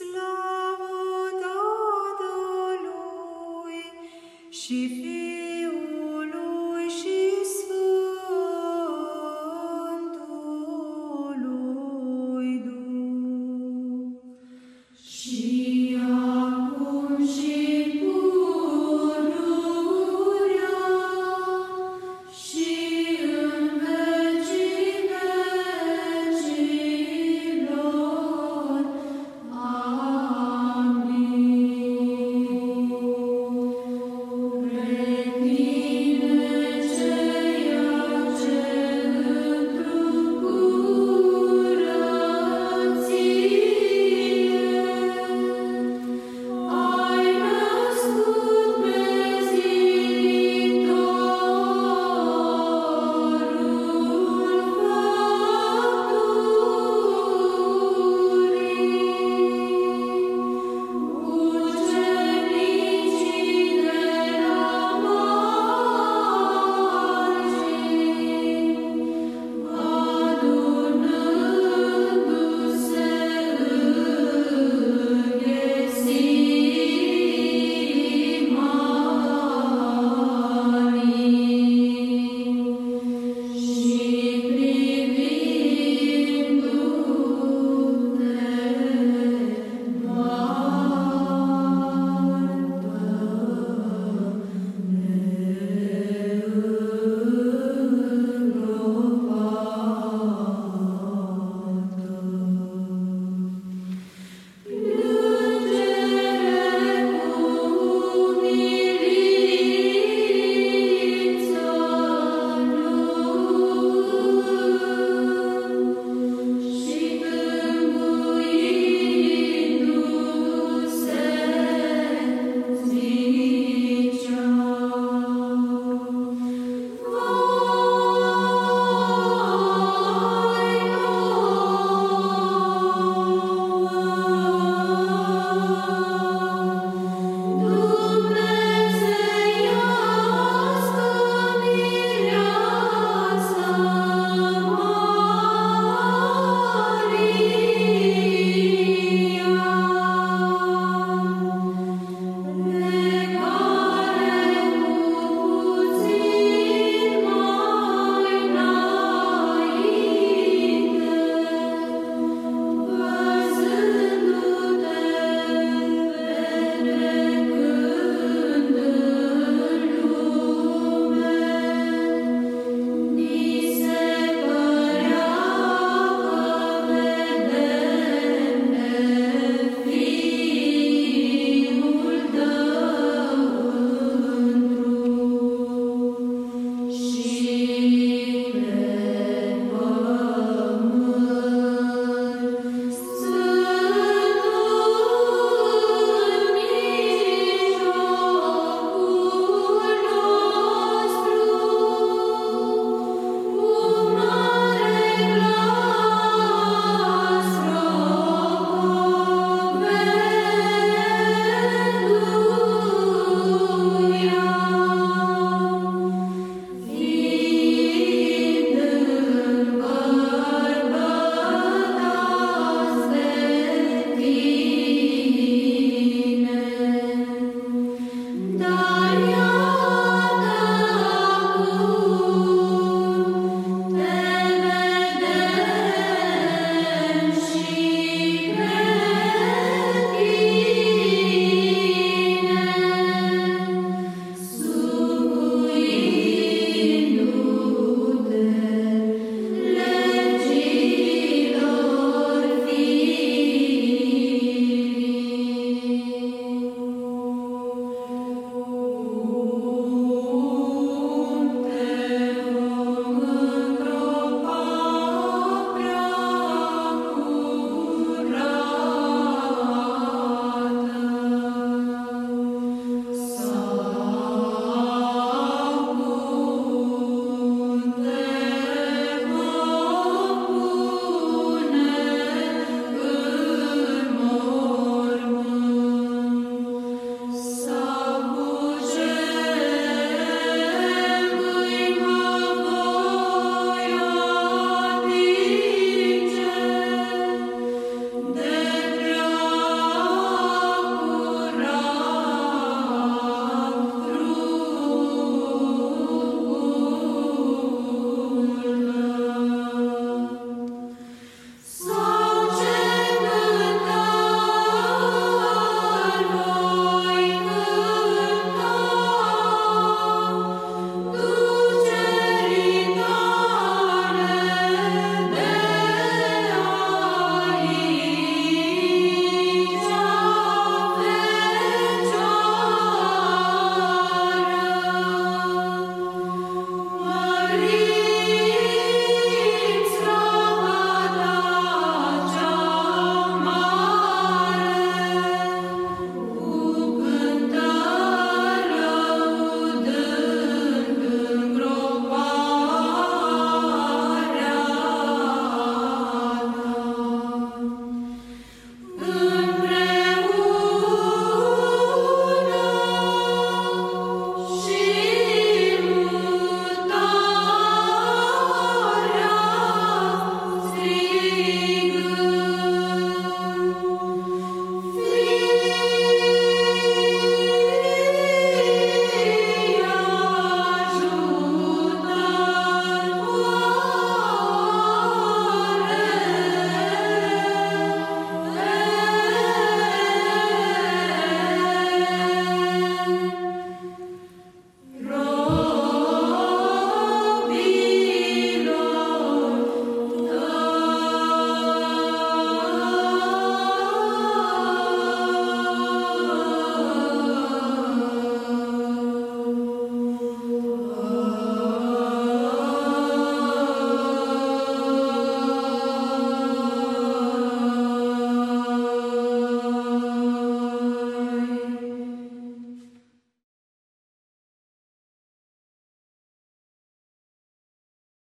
Slavă Tatălui și Fiului